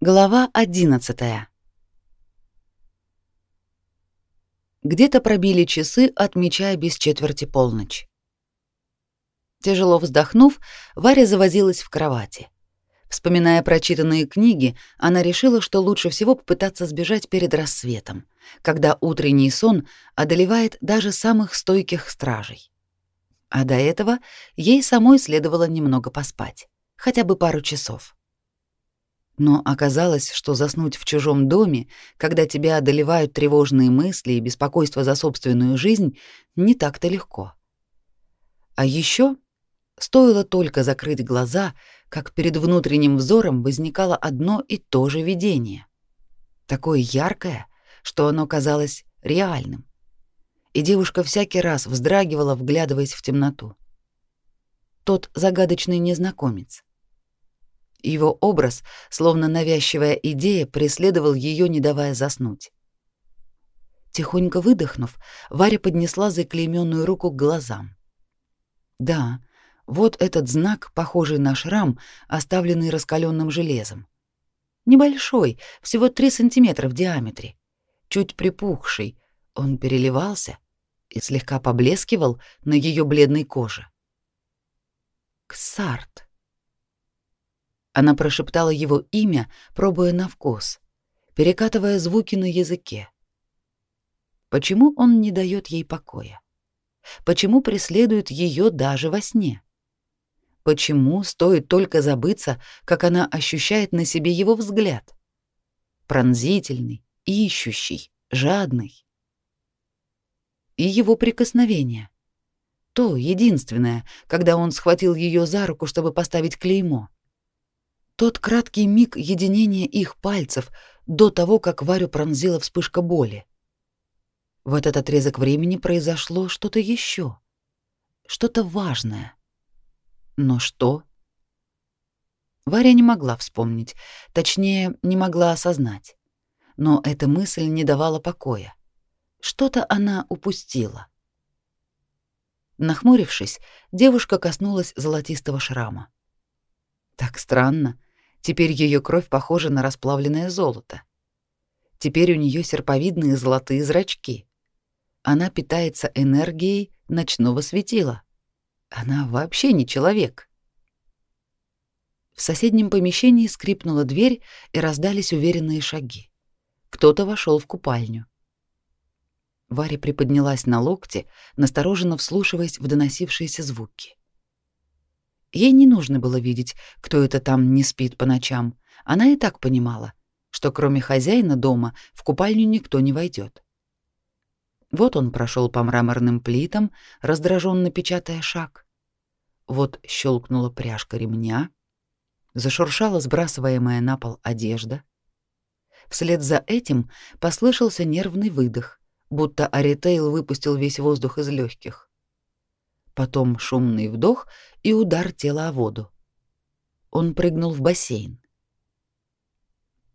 Глава 11. Где-то пробили часы, отмечая без четверти полночь. Тяжело вздохнув, Варя завозилась в кровати. Вспоминая прочитанные книги, она решила, что лучше всего попытаться сбежать перед рассветом, когда утренний сон одолевает даже самых стойких стражей. А до этого ей самой следовало немного поспать, хотя бы пару часов. Но оказалось, что заснуть в чужом доме, когда тебя одолевают тревожные мысли и беспокойство за собственную жизнь, не так-то легко. А еще стоило только закрыть глаза, как перед внутренним взором возникало одно и то же видение. Такое яркое, что оно казалось реальным. И девушка всякий раз вздрагивала, вглядываясь в темноту. Тот загадочный незнакомец. Его образ, словно навязчивая идея, преследовал ее, не давая заснуть. Тихонько выдохнув, Варя поднесла заклейменную руку к глазам. Да, вот этот знак, похожий на шрам, оставленный раскаленным железом. Небольшой, всего 3 сантиметра в диаметре. Чуть припухший, он переливался и слегка поблескивал на ее бледной коже. Ксарт. Она прошептала его имя, пробуя на вкус, перекатывая звуки на языке. Почему он не дает ей покоя? Почему преследует ее даже во сне? Почему стоит только забыться, как она ощущает на себе его взгляд? Пронзительный, ищущий, жадный. И его прикосновение. То единственное, когда он схватил ее за руку, чтобы поставить клеймо. Тот краткий миг единения их пальцев до того, как Варю пронзила вспышка боли. В этот отрезок времени произошло что-то еще, что-то важное. Но что? Варя не могла вспомнить, точнее, не могла осознать. Но эта мысль не давала покоя. Что-то она упустила. Нахмурившись, девушка коснулась золотистого шрама. Так странно, Теперь ее кровь похожа на расплавленное золото. Теперь у нее серповидные золотые зрачки. Она питается энергией ночного светила. Она вообще не человек. В соседнем помещении скрипнула дверь и раздались уверенные шаги. Кто-то вошел в купальню. Варя приподнялась на локте, настороженно вслушиваясь в доносившиеся звуки. Ей не нужно было видеть, кто это там не спит по ночам. Она и так понимала, что кроме хозяина дома в купальню никто не войдет. Вот он прошел по мраморным плитам, раздраженно печатая шаг. Вот щелкнула пряжка ремня, зашуршала сбрасываемая на пол одежда. Вслед за этим послышался нервный выдох, будто Аритейл выпустил весь воздух из легких потом шумный вдох и удар тела о воду. Он прыгнул в бассейн.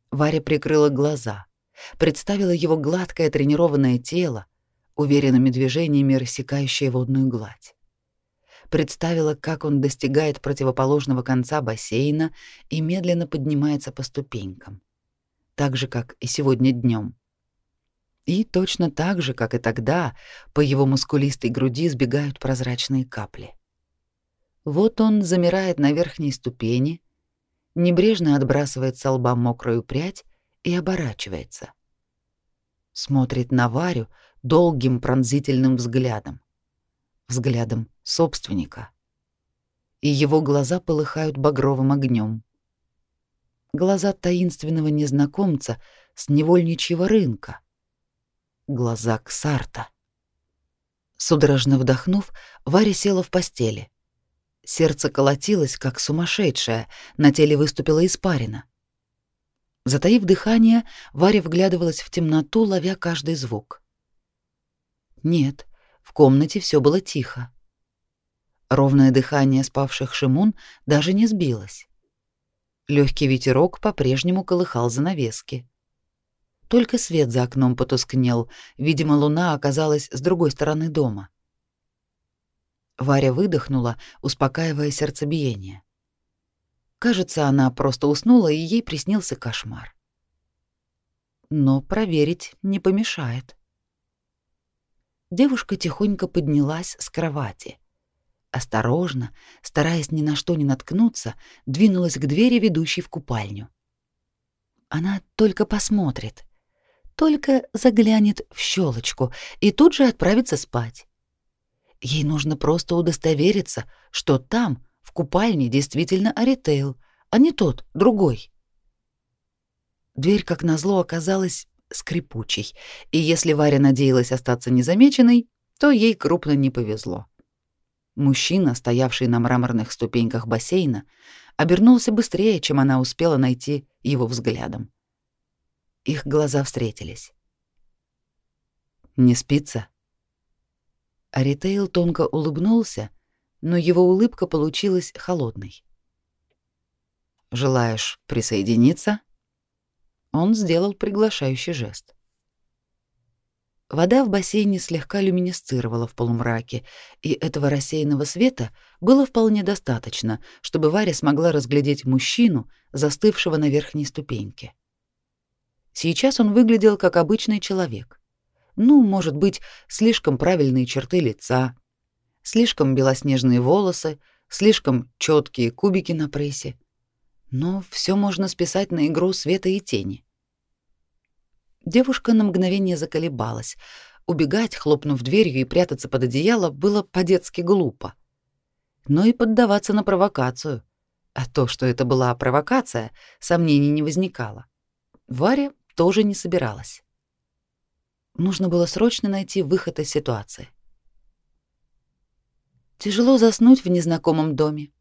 Варя прикрыла глаза, представила его гладкое тренированное тело, уверенными движениями рассекающее водную гладь. Представила, как он достигает противоположного конца бассейна и медленно поднимается по ступенькам, так же, как и сегодня днем. И точно так же, как и тогда, по его мускулистой груди сбегают прозрачные капли. Вот он замирает на верхней ступени, небрежно отбрасывает с лба мокрую прядь и оборачивается. Смотрит на Варю долгим пронзительным взглядом. Взглядом собственника. И его глаза полыхают багровым огнем. Глаза таинственного незнакомца с невольничьего рынка — глаза Ксарта. Судорожно вдохнув, Варя села в постели. Сердце колотилось, как сумасшедшее, на теле выступила испарина. Затаив дыхание, Варя вглядывалась в темноту, ловя каждый звук. Нет, в комнате все было тихо. Ровное дыхание спавших Шимун даже не сбилось. Легкий ветерок по-прежнему колыхал занавески. Только свет за окном потускнел, видимо, луна оказалась с другой стороны дома. Варя выдохнула, успокаивая сердцебиение. Кажется, она просто уснула, и ей приснился кошмар. Но проверить не помешает. Девушка тихонько поднялась с кровати. Осторожно, стараясь ни на что не наткнуться, двинулась к двери, ведущей в купальню. Она только посмотрит, только заглянет в щелочку и тут же отправится спать. Ей нужно просто удостовериться, что там, в купальне, действительно Аритейл, а не тот, другой. Дверь, как назло, оказалась скрипучей, и если Варя надеялась остаться незамеченной, то ей крупно не повезло. Мужчина, стоявший на мраморных ступеньках бассейна, обернулся быстрее, чем она успела найти его взглядом. Их глаза встретились. «Не спится?» Аритейл тонко улыбнулся, но его улыбка получилась холодной. «Желаешь присоединиться?» Он сделал приглашающий жест. Вода в бассейне слегка люминесцировала в полумраке, и этого рассеянного света было вполне достаточно, чтобы Варя смогла разглядеть мужчину, застывшего на верхней ступеньке. Сейчас он выглядел как обычный человек. Ну, может быть, слишком правильные черты лица, слишком белоснежные волосы, слишком четкие кубики на прессе. Но все можно списать на игру света и тени. Девушка на мгновение заколебалась. Убегать, хлопнув дверью и прятаться под одеяло было по-детски глупо. Но и поддаваться на провокацию. А то, что это была провокация, сомнений не возникало. Варя тоже не собиралась. Нужно было срочно найти выход из ситуации. Тяжело заснуть в незнакомом доме,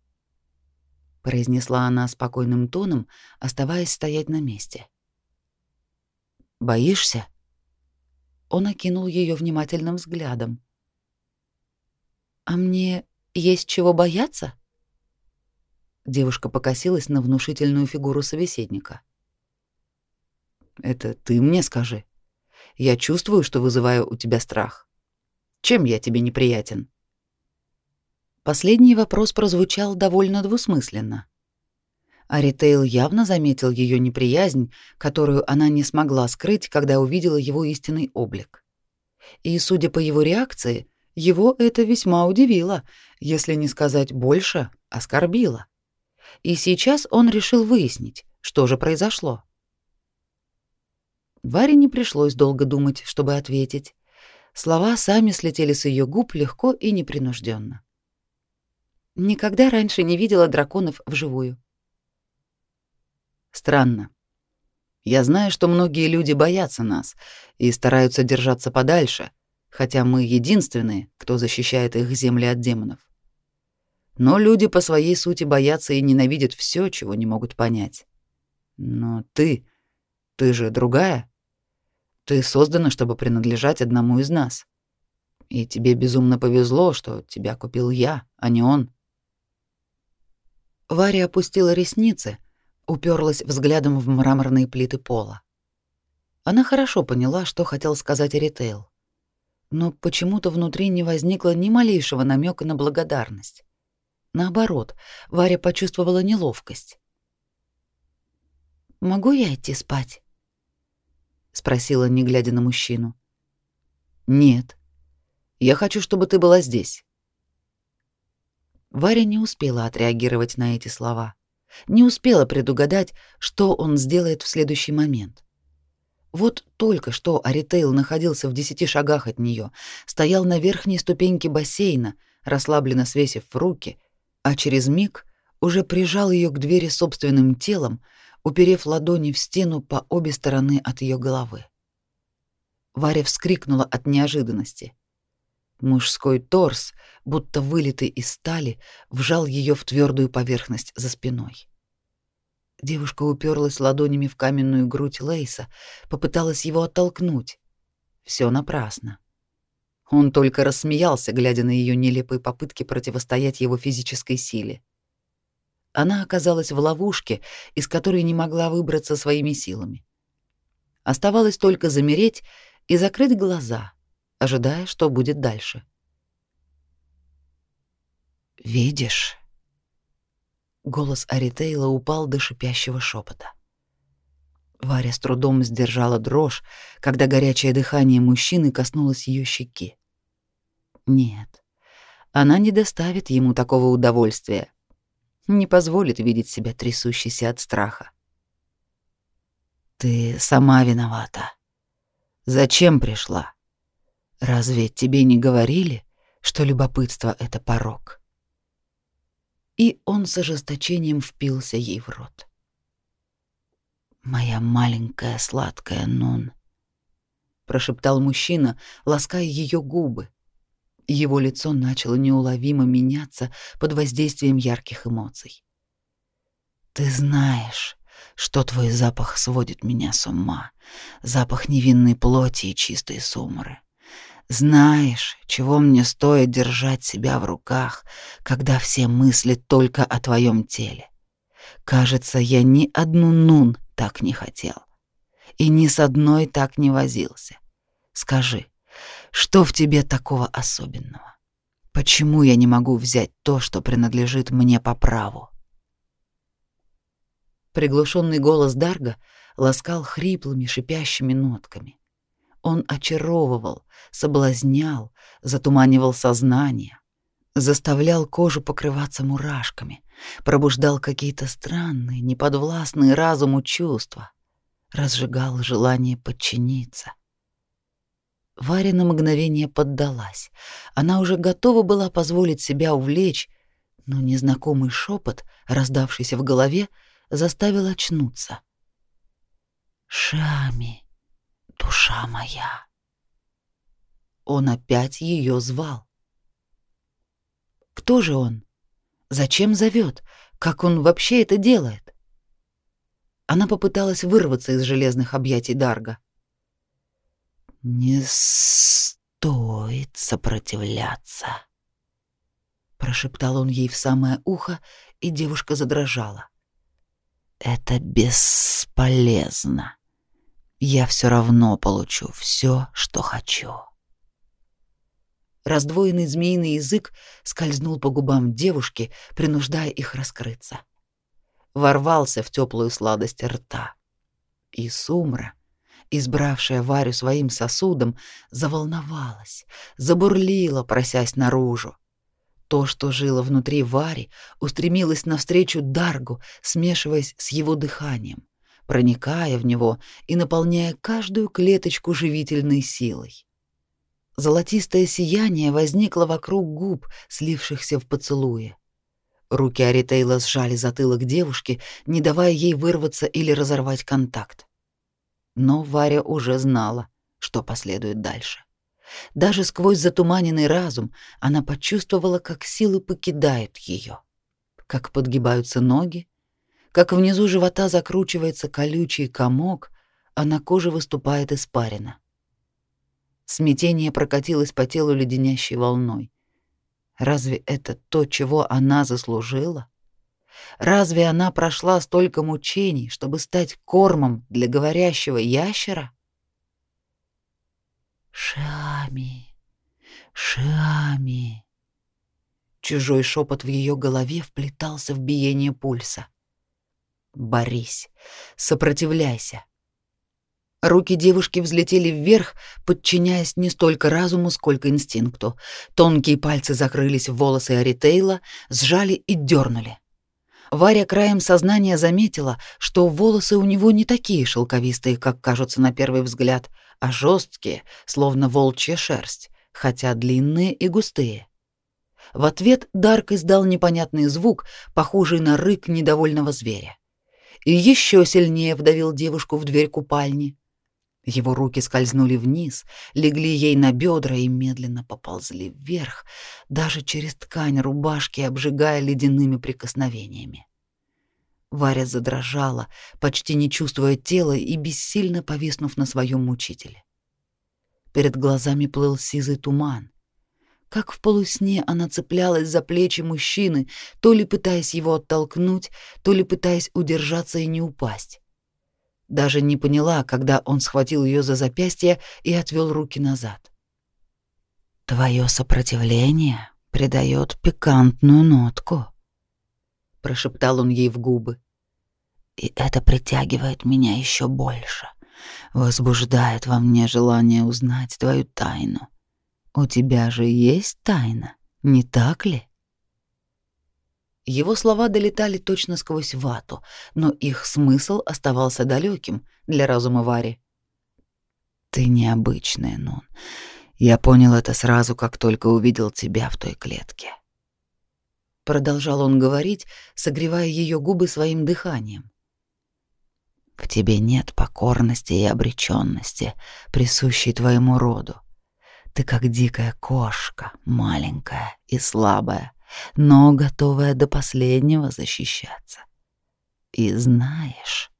произнесла она спокойным тоном, оставаясь стоять на месте. Боишься? Он окинул ее внимательным взглядом. А мне есть чего бояться? Девушка покосилась на внушительную фигуру собеседника. Это ты мне скажи. Я чувствую, что вызываю у тебя страх. Чем я тебе неприятен? Последний вопрос прозвучал довольно двусмысленно. А Ритейл явно заметил ее неприязнь, которую она не смогла скрыть, когда увидела его истинный облик. И, судя по его реакции, его это весьма удивило, если не сказать больше, оскорбило. И сейчас он решил выяснить, что же произошло. Варе не пришлось долго думать, чтобы ответить. Слова сами слетели с ее губ легко и непринужденно. Никогда раньше не видела драконов вживую. Странно. Я знаю, что многие люди боятся нас и стараются держаться подальше, хотя мы единственные, кто защищает их земли от демонов. Но люди по своей сути боятся и ненавидят все, чего не могут понять. Но ты, ты же другая. Ты создана, чтобы принадлежать одному из нас. И тебе безумно повезло, что тебя купил я, а не он. Варя опустила ресницы, уперлась взглядом в мраморные плиты пола. Она хорошо поняла, что хотел сказать Ритейл, но почему-то внутри не возникло ни малейшего намека на благодарность. Наоборот, Варя почувствовала неловкость. «Могу я идти спать?» — спросила, не глядя на мужчину. «Нет. Я хочу, чтобы ты была здесь». Варя не успела отреагировать на эти слова не успела предугадать, что он сделает в следующий момент. Вот только что Аритейл находился в десяти шагах от нее, стоял на верхней ступеньке бассейна, расслабленно свесив руки, а через миг уже прижал ее к двери собственным телом, уперев ладони в стену по обе стороны от ее головы. Варя вскрикнула от неожиданности. Мужской торс, будто вылитый из стали, вжал ее в твердую поверхность за спиной. Девушка уперлась ладонями в каменную грудь Лейса, попыталась его оттолкнуть. Все напрасно. Он только рассмеялся, глядя на ее нелепые попытки противостоять его физической силе. Она оказалась в ловушке, из которой не могла выбраться своими силами. Оставалось только замереть и закрыть глаза — ожидая, что будет дальше. «Видишь?» Голос Аритейла упал до шипящего шепота. Варя с трудом сдержала дрожь, когда горячее дыхание мужчины коснулось ее щеки. Нет, она не доставит ему такого удовольствия, не позволит видеть себя трясущейся от страха. Ты сама виновата. Зачем пришла? Разве тебе не говорили, что любопытство — это порог?» И он с ожесточением впился ей в рот. «Моя маленькая сладкая Нун», — прошептал мужчина, лаская ее губы. Его лицо начало неуловимо меняться под воздействием ярких эмоций. «Ты знаешь, что твой запах сводит меня с ума, запах невинной плоти и чистой сумры. Знаешь, чего мне стоит держать себя в руках, когда все мысли только о твоем теле. Кажется, я ни одну нун так не хотел. И ни с одной так не возился. Скажи, что в тебе такого особенного? Почему я не могу взять то, что принадлежит мне по праву? Приглушенный голос Дарга ласкал хриплыми, шипящими нотками. Он очаровывал, соблазнял, затуманивал сознание, заставлял кожу покрываться мурашками, пробуждал какие-то странные, неподвластные разуму чувства, разжигал желание подчиниться. Варя на мгновение поддалась. Она уже готова была позволить себя увлечь, но незнакомый шепот, раздавшийся в голове, заставил очнуться. «Шами!» душа моя. Он опять ее звал. Кто же он? Зачем зовет? Как он вообще это делает? Она попыталась вырваться из железных объятий Дарга. Не стоит сопротивляться, прошептал он ей в самое ухо, и девушка задрожала. Это бесполезно я все равно получу все, что хочу. Раздвоенный змеиный язык скользнул по губам девушки, принуждая их раскрыться. Ворвался в теплую сладость рта. И Сумра, избравшая Варю своим сосудом, заволновалась, забурлила, просясь наружу. То, что жило внутри Вари, устремилось навстречу Даргу, смешиваясь с его дыханием проникая в него и наполняя каждую клеточку живительной силой. Золотистое сияние возникло вокруг губ, слившихся в поцелуе. Руки Аритейла сжали затылок девушки, не давая ей вырваться или разорвать контакт. Но Варя уже знала, что последует дальше. Даже сквозь затуманенный разум она почувствовала, как силы покидают ее, как подгибаются ноги, как внизу живота закручивается колючий комок, а на коже выступает испарина. Смятение прокатилось по телу леденящей волной. Разве это то, чего она заслужила? Разве она прошла столько мучений, чтобы стать кормом для говорящего ящера? Шами, Шами. Чужой шепот в ее голове вплетался в биение пульса. Борись, сопротивляйся. Руки девушки взлетели вверх, подчиняясь не столько разуму, сколько инстинкту. Тонкие пальцы закрылись в волосы Аритейла, сжали и дернули. Варя краем сознания заметила, что волосы у него не такие шелковистые, как кажутся на первый взгляд, а жесткие, словно волчья шерсть, хотя длинные и густые. В ответ Дарк издал непонятный звук, похожий на рык недовольного зверя и еще сильнее вдавил девушку в дверь купальни. Его руки скользнули вниз, легли ей на бедра и медленно поползли вверх, даже через ткань рубашки, обжигая ледяными прикосновениями. Варя задрожала, почти не чувствуя тела и бессильно повиснув на своем мучителе. Перед глазами плыл сизый туман. Как в полусне она цеплялась за плечи мужчины, то ли пытаясь его оттолкнуть, то ли пытаясь удержаться и не упасть. Даже не поняла, когда он схватил ее за запястье и отвел руки назад. Твое сопротивление придает пикантную нотку, прошептал он ей в губы. И это притягивает меня еще больше, возбуждает во мне желание узнать твою тайну. У тебя же есть тайна, не так ли? Его слова долетали точно сквозь вату, но их смысл оставался далеким для разума Вари. Ты необычная, Нун. Я понял это сразу, как только увидел тебя в той клетке. Продолжал он говорить, согревая ее губы своим дыханием. В тебе нет покорности и обреченности, присущей твоему роду. Ты как дикая кошка, маленькая и слабая, но готовая до последнего защищаться. И знаешь...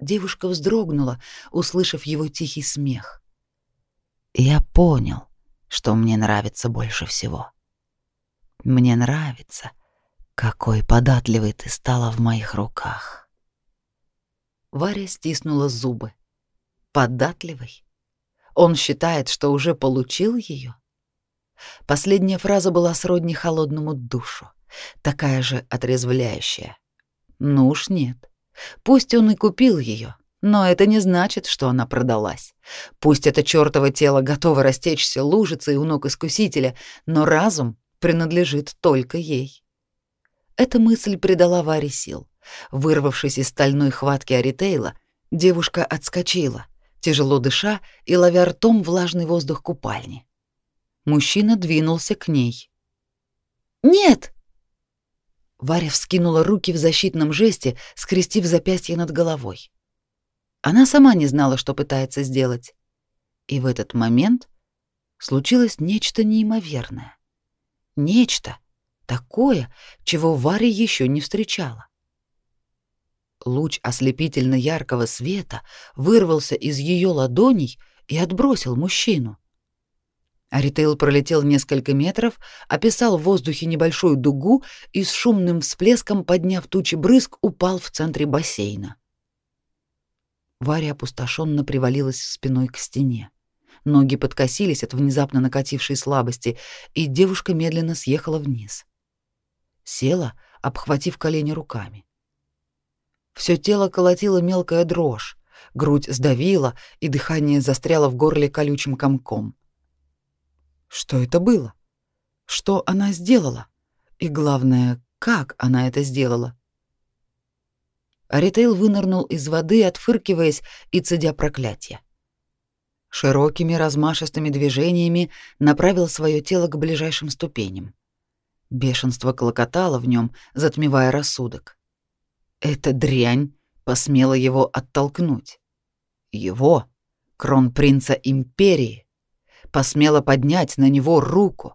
Девушка вздрогнула, услышав его тихий смех. Я понял, что мне нравится больше всего. Мне нравится, какой податливой ты стала в моих руках. Варя стиснула зубы. Податливый? Он считает, что уже получил ее? Последняя фраза была сродни холодному душу, такая же отрезвляющая. Ну уж нет. Пусть он и купил ее, но это не значит, что она продалась. Пусть это чёртово тело готово растечься лужицей у ног искусителя, но разум принадлежит только ей. Эта мысль придала Варе сил. Вырвавшись из стальной хватки Аритейла, девушка отскочила, тяжело дыша и ловя ртом влажный воздух купальни. Мужчина двинулся к ней. «Нет!» Варя вскинула руки в защитном жесте, скрестив запястье над головой. Она сама не знала, что пытается сделать. И в этот момент случилось нечто неимоверное. Нечто такое, чего Варя еще не встречала. Луч ослепительно яркого света вырвался из ее ладоней и отбросил мужчину. Аритейл пролетел несколько метров, описал в воздухе небольшую дугу и с шумным всплеском, подняв тучи брызг, упал в центре бассейна. Варя опустошенно привалилась спиной к стене. Ноги подкосились от внезапно накатившей слабости, и девушка медленно съехала вниз. Села, обхватив колени руками. Все тело колотило мелкая дрожь, грудь сдавила, и дыхание застряло в горле колючим комком. Что это было? Что она сделала? И главное, как она это сделала? Аритейл вынырнул из воды, отфыркиваясь и цедя проклятие. Широкими размашистыми движениями направил свое тело к ближайшим ступеням. Бешенство клокотало в нем, затмевая рассудок. Эта дрянь посмела его оттолкнуть. Его, кронпринца империи, посмела поднять на него руку,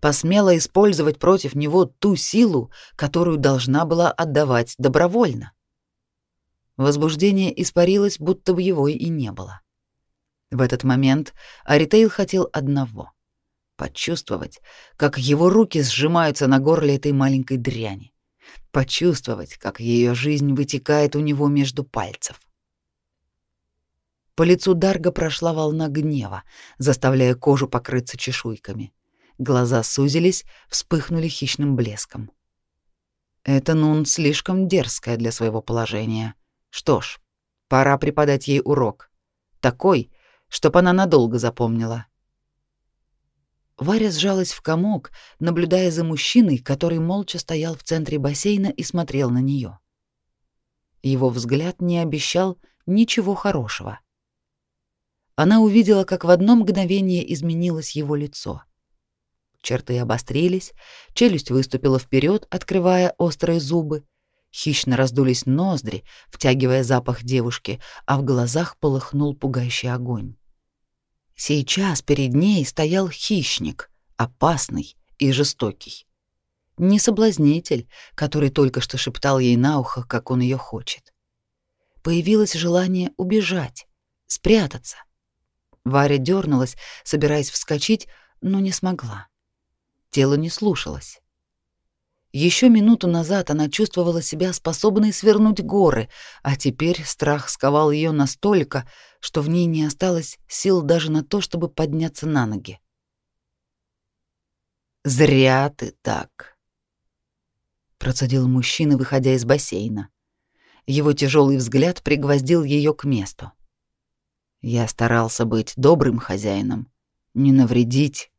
посмела использовать против него ту силу, которую должна была отдавать добровольно. Возбуждение испарилось, будто бы его и не было. В этот момент Аритейл хотел одного — почувствовать, как его руки сжимаются на горле этой маленькой дряни, почувствовать, как ее жизнь вытекает у него между пальцев. По лицу Дарга прошла волна гнева, заставляя кожу покрыться чешуйками. Глаза сузились, вспыхнули хищным блеском. Это Нун слишком дерзкая для своего положения. Что ж, пора преподать ей урок. Такой, чтоб она надолго запомнила. Варя сжалась в комок, наблюдая за мужчиной, который молча стоял в центре бассейна и смотрел на нее. Его взгляд не обещал ничего хорошего она увидела, как в одно мгновение изменилось его лицо. Черты обострились, челюсть выступила вперед, открывая острые зубы, хищно раздулись ноздри, втягивая запах девушки, а в глазах полыхнул пугающий огонь. Сейчас перед ней стоял хищник, опасный и жестокий. Не соблазнитель, который только что шептал ей на ухо, как он ее хочет. Появилось желание убежать, спрятаться, Варя дернулась, собираясь вскочить, но не смогла. Тело не слушалось. Еще минуту назад она чувствовала себя способной свернуть горы, а теперь страх сковал ее настолько, что в ней не осталось сил даже на то, чтобы подняться на ноги. «Зря ты так», процедил мужчина, выходя из бассейна. Его тяжелый взгляд пригвоздил ее к месту. Я старался быть добрым хозяином, не навредить,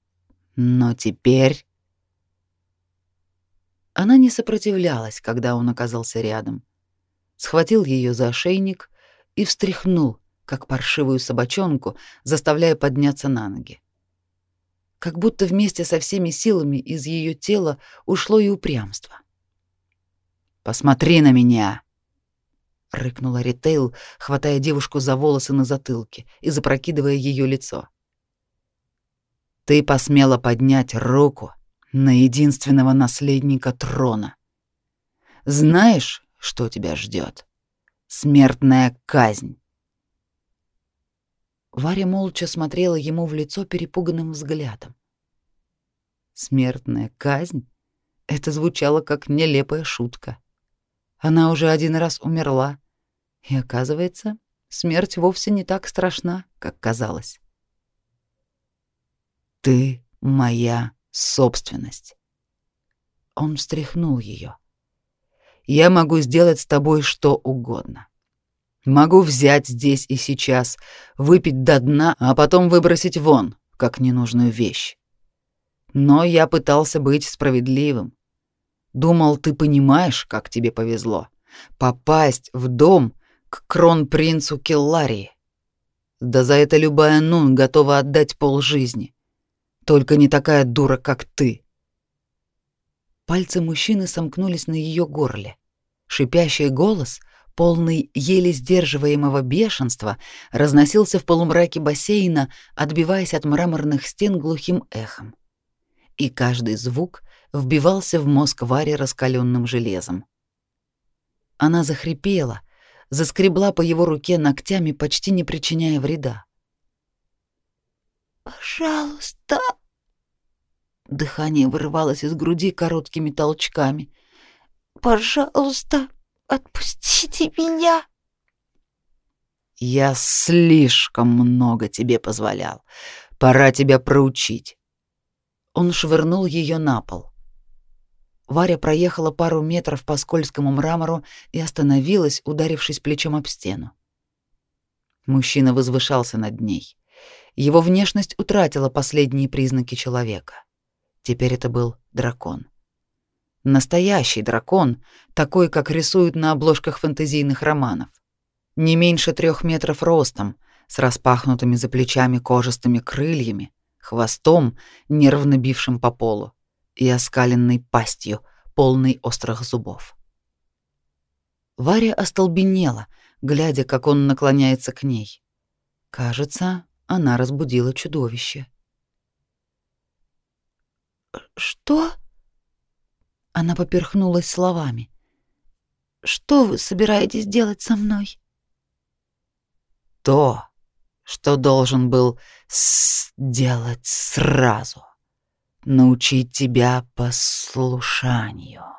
но теперь она не сопротивлялась, когда он оказался рядом. Схватил ее за ошейник и встряхнул, как паршивую собачонку, заставляя подняться на ноги. Как будто вместе со всеми силами из ее тела ушло и упрямство. «Посмотри на меня!» — рыкнула Ритейл, хватая девушку за волосы на затылке и запрокидывая ее лицо. «Ты посмела поднять руку на единственного наследника трона. Знаешь, что тебя ждет? Смертная казнь. Варя молча смотрела ему в лицо перепуганным взглядом. Смертная казнь? Это звучало как нелепая шутка. Она уже один раз умерла, и оказывается, смерть вовсе не так страшна, как казалось. Ты моя собственность. Он встряхнул ее. Я могу сделать с тобой что угодно. Могу взять здесь и сейчас, выпить до дна, а потом выбросить вон, как ненужную вещь. Но я пытался быть справедливым. Думал, ты понимаешь, как тебе повезло. Попасть в дом к кронпринцу Келларии. Да за это любая нун готова отдать полжизни. Только не такая дура, как ты. Пальцы мужчины сомкнулись на ее горле. Шипящий голос, полный еле сдерживаемого бешенства, разносился в полумраке бассейна, отбиваясь от мраморных стен глухим эхом. И каждый звук вбивался в мозг Варе раскаленным железом. Она захрипела, заскребла по его руке ногтями, почти не причиняя вреда. «Пожалуйста!» Дыхание вырывалось из груди короткими толчками. «Пожалуйста, отпустите меня!» «Я слишком много тебе позволял. Пора тебя проучить». Он швырнул ее на пол. Варя проехала пару метров по скользкому мрамору и остановилась, ударившись плечом об стену. Мужчина возвышался над ней. Его внешность утратила последние признаки человека. Теперь это был дракон. Настоящий дракон, такой, как рисуют на обложках фэнтезийных романов. Не меньше трех метров ростом, с распахнутыми за плечами кожистыми крыльями, хвостом, нервно бившим по полу, и оскаленной пастью, полной острых зубов. Варя остолбенела, глядя, как он наклоняется к ней. Кажется, она разбудила чудовище. «Что?» Она поперхнулась словами. «Что вы собираетесь делать со мной?» «То, что должен был сделать сразу. Научить тебя послушанию».